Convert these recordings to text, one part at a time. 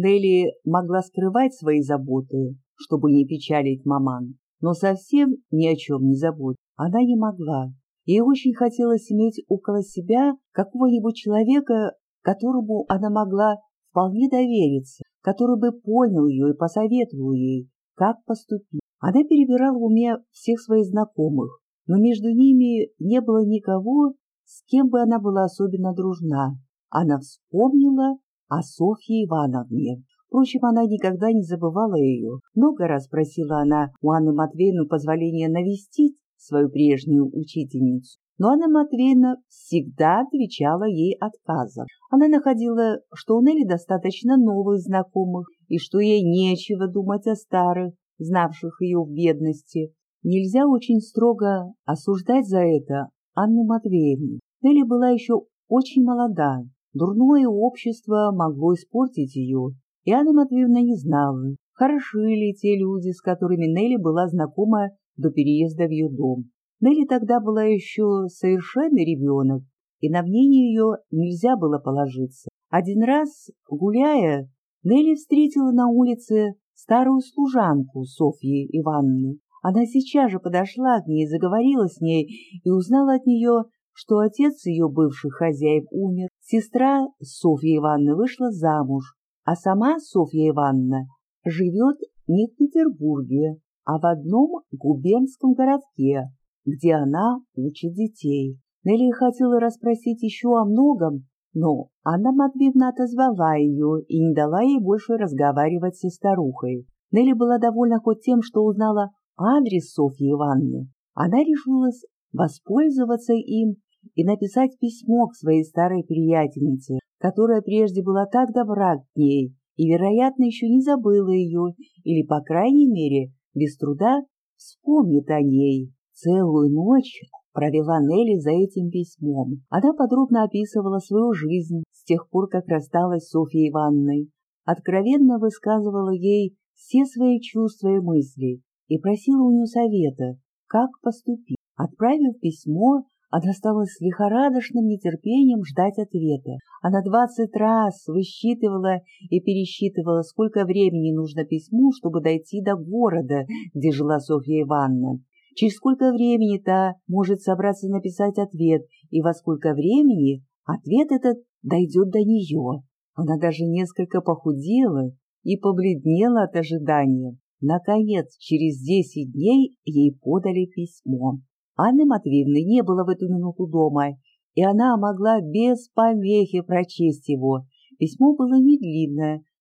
Нелли могла скрывать свои заботы, чтобы не печалить маман, но совсем ни о чем не заботить она не могла. Ей очень хотелось иметь около себя какого-нибудь человека, которому она могла вполне довериться, который бы понял ее и посоветовал ей, как поступить. Она перебирала в уме всех своих знакомых, но между ними не было никого, с кем бы она была особенно дружна. Она вспомнила о Софье Ивановне. Впрочем, она никогда не забывала ее. Много раз просила она у Анны Матвеевны позволения навестить свою прежнюю учительницу, но Анна Матвеевна всегда отвечала ей отказом. Она находила, что у Нелли достаточно новых знакомых и что ей нечего думать о старых, знавших ее в бедности. Нельзя очень строго осуждать за это Анну Матвеевну. Нелли была еще очень молода, дурное общество могло испортить ее, и Анна Матвеевна не знала, хороши ли те люди, с которыми Нелли была знакома до переезда в ее дом. Нелли тогда была еще совершенный ребенок, и на мнение ее нельзя было положиться. Один раз, гуляя, Нелли встретила на улице старую служанку Софьи Ивановны. Она сейчас же подошла к ней, заговорила с ней и узнала от нее, что отец ее бывших хозяев умер, сестра Софьи Ивановны вышла замуж, а сама Софья Ивановна живет не в Петербурге, а в одном губернском городке, где она учит детей. Нелли хотела расспросить еще о многом, но Анна Матвеевна отозвала ее и не дала ей больше разговаривать со старухой. Нелли была довольна хоть тем, что узнала адрес Софьи Ивановны. Она решилась воспользоваться им и написать письмо к своей старой приятельнице, которая прежде была так добра к ней и, вероятно, еще не забыла ее или, по крайней мере, без труда вспомнит о ней. Целую ночь провела Нелли за этим письмом. Она подробно описывала свою жизнь с тех пор, как рассталась с Софьей Ивановной, откровенно высказывала ей все свои чувства и мысли и просила у нее совета, как поступить. Отправив письмо, она стала с лихорадочным нетерпением ждать ответа. Она двадцать раз высчитывала и пересчитывала, сколько времени нужно письму, чтобы дойти до города, где жила Софья Ивановна. Через сколько времени та может собраться написать ответ, и во сколько времени ответ этот дойдет до нее. Она даже несколько похудела и побледнела от ожидания. Наконец, через десять дней ей подали письмо. Анны Матвеевны не было в эту минуту дома, и она могла без помехи прочесть его. Письмо было не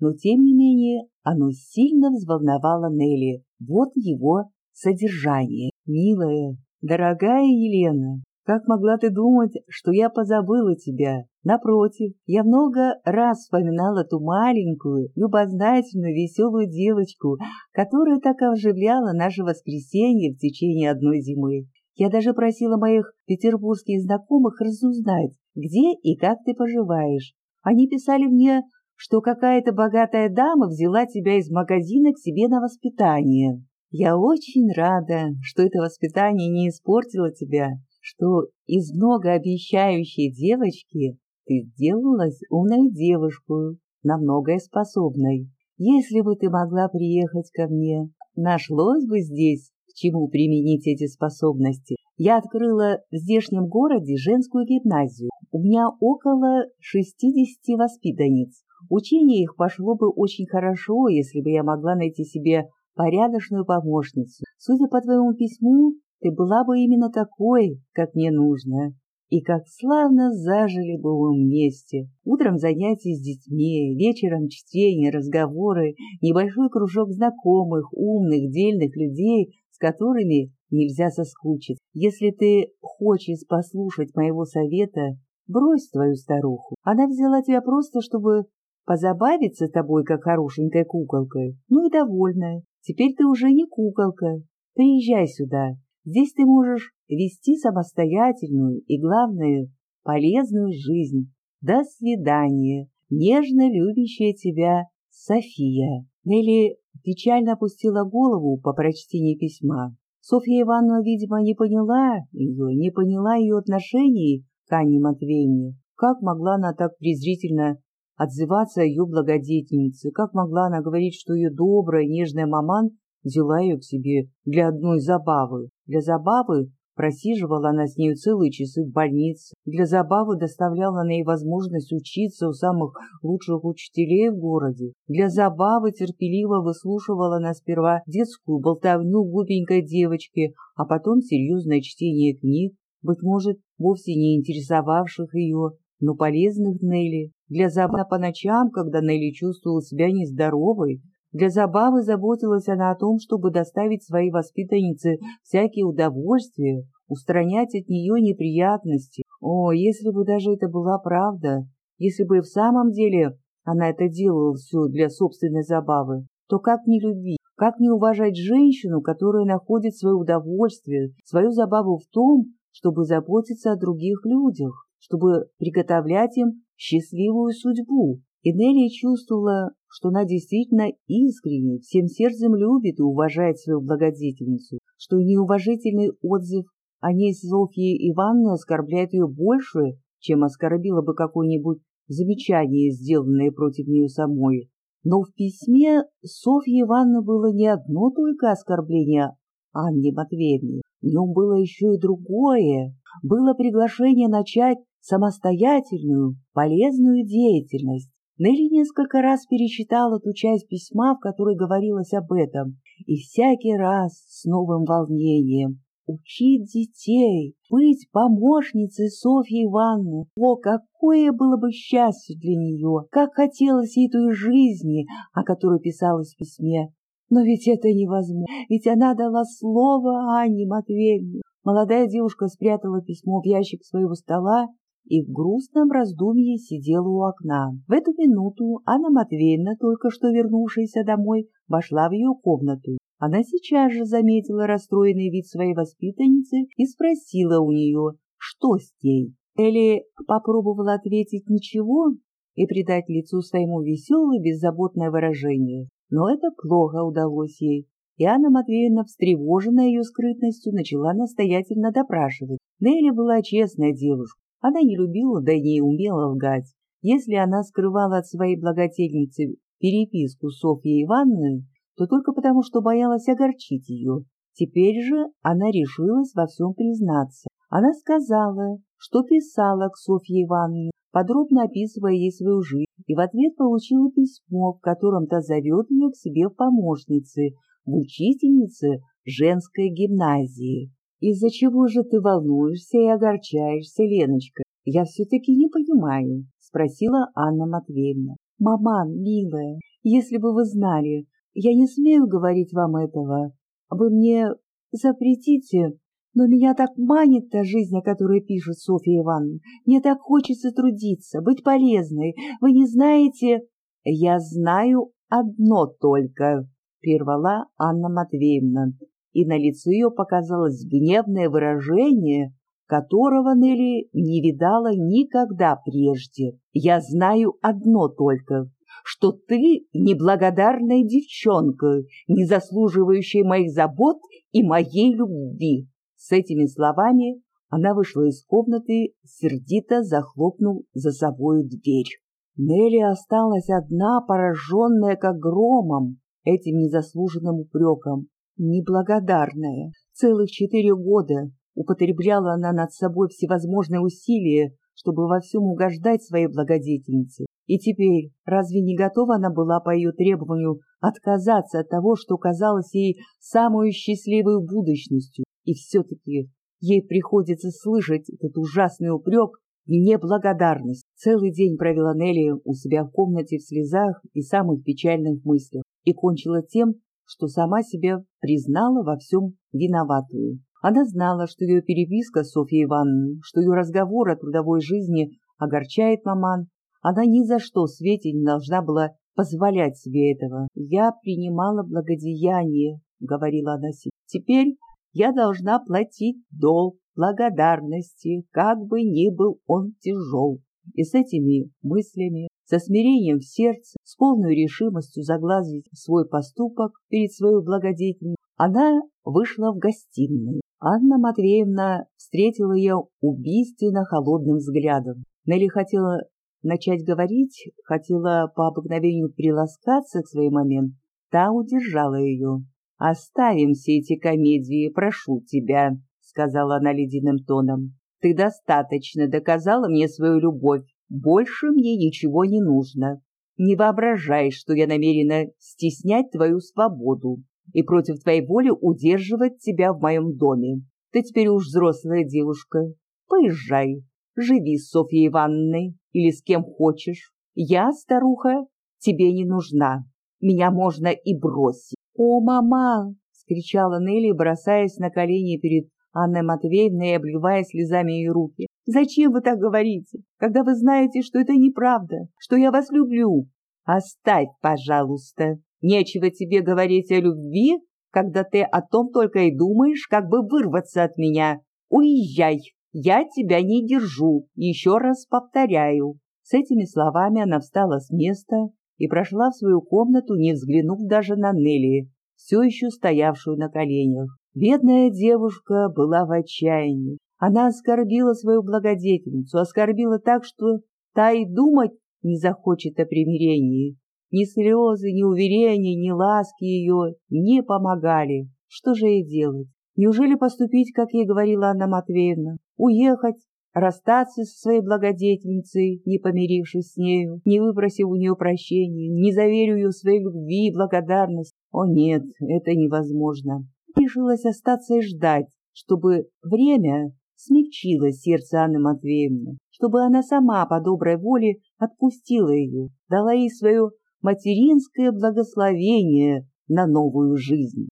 но тем не менее оно сильно взволновало Нелли. Вот его содержание. «Милая, дорогая Елена, как могла ты думать, что я позабыла тебя? Напротив, я много раз вспоминала ту маленькую, любознательную, веселую девочку, которая так оживляла наше воскресенье в течение одной зимы. Я даже просила моих петербургских знакомых разузнать, где и как ты поживаешь. Они писали мне, что какая-то богатая дама взяла тебя из магазина к себе на воспитание. Я очень рада, что это воспитание не испортило тебя, что из многообещающей девочки ты сделалась умной девушкой, на многое способной. Если бы ты могла приехать ко мне, нашлось бы здесь чему применить эти способности. Я открыла в здешнем городе женскую гимназию. У меня около 60 воспитанниц. Учение их пошло бы очень хорошо, если бы я могла найти себе порядочную помощницу. Судя по твоему письму, ты была бы именно такой, как мне нужно. И как славно зажили бы мы вместе. Утром занятия с детьми, вечером чтение, разговоры, небольшой кружок знакомых, умных, дельных людей, с которыми нельзя соскучиться. Если ты хочешь послушать моего совета, брось твою старуху. Она взяла тебя просто, чтобы позабавиться тобой, как хорошенькой куколкой. Ну и довольная. Теперь ты уже не куколка. Приезжай сюда. Здесь ты можешь вести самостоятельную и, главное, полезную жизнь. До свидания. Нежно любящая тебя София. Нелли печально опустила голову по прочтении письма. Софья Ивановна, видимо, не поняла ее, не поняла ее отношений к Анне Матвеевне. Как могла она так презрительно отзываться о ее благодетельнице, как могла она говорить, что ее добрая, нежная маман взяла ее к себе для одной забавы. Для забавы Просиживала она с нею целые часы в больнице. Для забавы доставляла она ей возможность учиться у самых лучших учителей в городе. Для забавы терпеливо выслушивала она сперва детскую болтовню глупенькой девочки, а потом серьезное чтение книг, быть может, вовсе не интересовавших ее, но полезных Нелли. Для забавы по ночам, когда Нелли чувствовала себя нездоровой, для забавы заботилась она о том, чтобы доставить своей воспитаннице всякие удовольствия, устранять от нее неприятности. О, если бы даже это была правда, если бы в самом деле она это делала все для собственной забавы, то как не любить, как не уважать женщину, которая находит свое удовольствие, свою забаву в том, чтобы заботиться о других людях, чтобы приготовлять им счастливую судьбу. И Нелли чувствовала, что она действительно искренне, всем сердцем любит и уважает свою благодетельницу, что неуважительный отзыв о ней Софьи Ивановны оскорбляет ее больше, чем оскорбило бы какое-нибудь замечание, сделанное против нее самой. Но в письме Софьи Ивановны было не одно только оскорбление Анне Матвеевне, в нем было еще и другое, было приглашение начать самостоятельную, полезную деятельность, Нелли несколько раз перечитала ту часть письма, в которой говорилось об этом, и всякий раз с новым волнением. Учить детей, быть помощницей Софьи Ивановны. О, какое было бы счастье для нее! Как хотелось ей той жизни, о которой писалось в письме. Но ведь это невозможно, ведь она дала слово Анне Матвеевне. Молодая девушка спрятала письмо в ящик своего стола и в грустном раздумье сидела у окна. В эту минуту Анна Матвеевна, только что вернувшаяся домой, вошла в ее комнату. Она сейчас же заметила расстроенный вид своей воспитанницы и спросила у нее, что с ней. Элли попробовала ответить «ничего» и придать лицу своему веселое, беззаботное выражение. Но это плохо удалось ей, и Анна Матвеевна, встревоженная ее скрытностью, начала настоятельно допрашивать. Нелли была честная девушка, она не любила, да и не умела лгать. Если она скрывала от своей благодетельницы переписку Софьи Ивановны, то только потому, что боялась огорчить ее. Теперь же она решилась во всем признаться. Она сказала, что писала к Софье Ивановне, подробно описывая ей свою жизнь, и в ответ получила письмо, в котором та зовет ее к себе в помощнице, в учительнице женской гимназии. Из-за чего же ты волнуешься и огорчаешься, Леночка? Я все-таки не понимаю, спросила Анна Матвеевна. Маман, милая, если бы вы знали, я не смею говорить вам этого. Вы мне запретите, но меня так манит та жизнь, о которой пишет Софья Ивановна. Мне так хочется трудиться, быть полезной. Вы не знаете... Я знаю одно только, — прервала Анна Матвеевна и на лице ее показалось гневное выражение, которого Нелли не видала никогда прежде. «Я знаю одно только, что ты неблагодарная девчонка, не заслуживающая моих забот и моей любви». С этими словами она вышла из комнаты, сердито захлопнув за собою дверь. Нелли осталась одна, пораженная как громом этим незаслуженным упреком неблагодарная. Целых четыре года употребляла она над собой всевозможные усилия, чтобы во всем угождать своей благодетельнице. И теперь разве не готова она была по ее требованию отказаться от того, что казалось ей самой счастливой будущностью? И все-таки ей приходится слышать этот ужасный упрек и неблагодарность. Целый день провела Нелли у себя в комнате в слезах и самых печальных мыслях и кончила тем, что сама себя признала во всем виноватую. Она знала, что ее переписка с Софьей Ивановной, что ее разговор о трудовой жизни огорчает маман. Она ни за что в свете не должна была позволять себе этого. «Я принимала благодеяние», — говорила она себе. «Теперь я должна платить долг благодарности, как бы ни был он тяжел». И с этими мыслями со смирением в сердце, с полной решимостью заглазить свой поступок перед своей благодетельницей, она вышла в гостиную. Анна Матвеевна встретила ее убийственно холодным взглядом. Нелли хотела начать говорить, хотела по обыкновению приласкаться к своей момент, та удержала ее. «Оставим все эти комедии, прошу тебя», — сказала она ледяным тоном. «Ты достаточно доказала мне свою любовь, больше мне ничего не нужно. Не воображай, что я намерена стеснять твою свободу и против твоей воли удерживать тебя в моем доме. Ты теперь уж взрослая девушка. Поезжай, живи с Софьей Ивановной или с кем хочешь. Я, старуха, тебе не нужна. Меня можно и бросить. «О, мама!» — скричала Нелли, бросаясь на колени перед Анной Матвеевной и обливая слезами ее руки. «Зачем вы так говорите, когда вы знаете, что это неправда, что я вас люблю? Оставь, пожалуйста. Нечего тебе говорить о любви, когда ты о том только и думаешь, как бы вырваться от меня. Уезжай, я тебя не держу, еще раз повторяю». С этими словами она встала с места и прошла в свою комнату, не взглянув даже на Нелли, все еще стоявшую на коленях. Бедная девушка была в отчаянии. Она оскорбила свою благодетельницу, оскорбила так, что та и думать не захочет о примирении. Ни слезы, ни уверения, ни ласки ее не помогали. Что же ей делать? Неужели поступить, как ей говорила Анна Матвеевна? Уехать, расстаться со своей благодетельницей, не помирившись с нею, не выпросив у нее прощения, не заверив ее своей любви и благодарности. О нет, это невозможно. Решилась остаться и ждать, чтобы время смягчило сердце Анны Матвеевны, чтобы она сама по доброй воле отпустила ее, дала ей свое материнское благословение на новую жизнь.